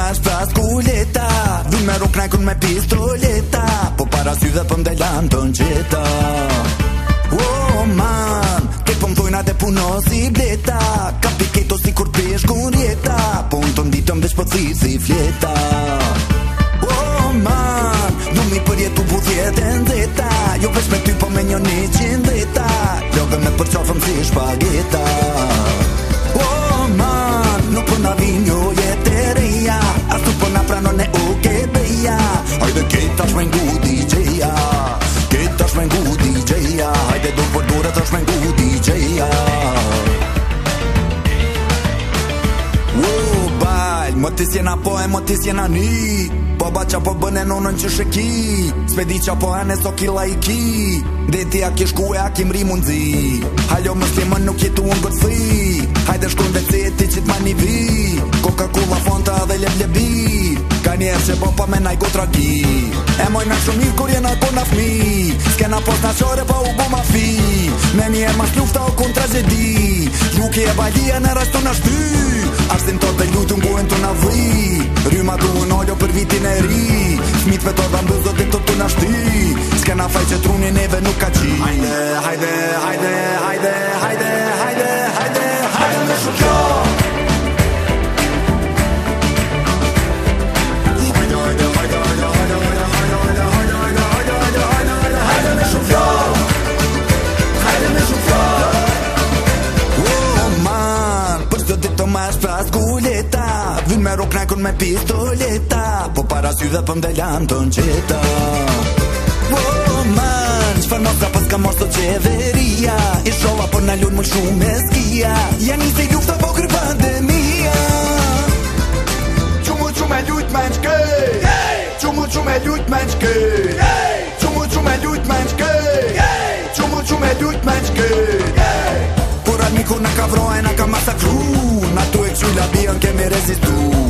mas pras kuleta Vin me rukna kun me pistoleta Po para sy dhe pëm po delan të nxeta Oh man, ke pëm po dojna dhe puno si bleta Ka piketo si kur pesh kun rjeta Po unë të nditëm dhe shpoci si fleta Oh man, du mi për jetu bu dhjetë në zeta Jo vesh me ty po me një një qindeta Jo dhe me përqofëm si shpageta Oh man, du mi për bu dhjetë në tash me ngu DJ-a Këtë tash me ngu DJ-a Hajde do për dore tash me ngu DJ-a Uuu, bajl, më të jena po e më të jena një Po ba qa po bëne në në që shëki Sve di qa po e në so kila i ki Dhe a kishku e a kim ri mund zi Halo më shlimë nuk jetu unë gërësi Hajde shkru në veci e ti qitë ma një vi Coca-Cola, Fanta dhe lep mi që se bon po me najgo tragi E moj na shumë mirë kur jena kona fmi Ske na post na shore po u bo ma fi Me mi e ma lufta o kun treze di Luki e bali në rastu na shty Ashtin të të lutu në të na vri Ryma du në ollo për vitin e ri Smit me dhe mbëz do të të të na shty Ske na faj që truni neve nuk ka qi Hajde, hajde, hajde, Mbaro knakun me pistoleta Po para sy dhe pëm dhe lanë të në qeta Oh man, që farë mosra pas ka morë sot qeveria I shova për po në lunë më shumë e skia Janë një si lufta po kërë pandemia Qumë qumë e lujtë me në qke Qumë qumë e lujtë me në qke Qumë qumë e lujtë me në qke Qumë qumë e lujtë me në qke Kur atë mikur në ka në ka masakru Na tu e qyla bion kemi rezistu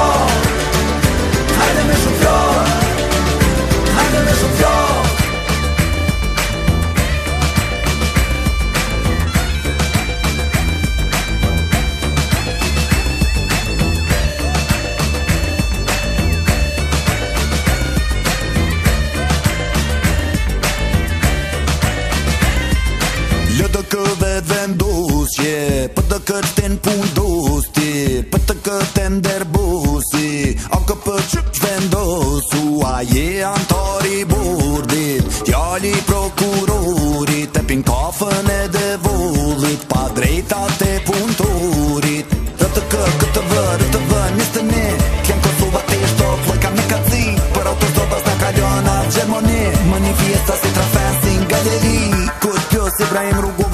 këtën pun dosti Për të këtën derbosi A këpë që që vendosu A je antari bordit Gjalli prokurorit Të pin kafën e devullit Pa drejta të punëtorit Dhe të kë, këtë vërë, dhe të vë, njës të ne Kjem Kosova të i shtot, lojka me kaci Për autostotas në kajonat gjermoni Më një fjesta si trafesin galeri Këtë pjo si brajim rrugu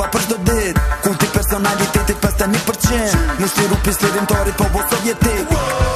Në shtiru pislirin tori po bo sovjetik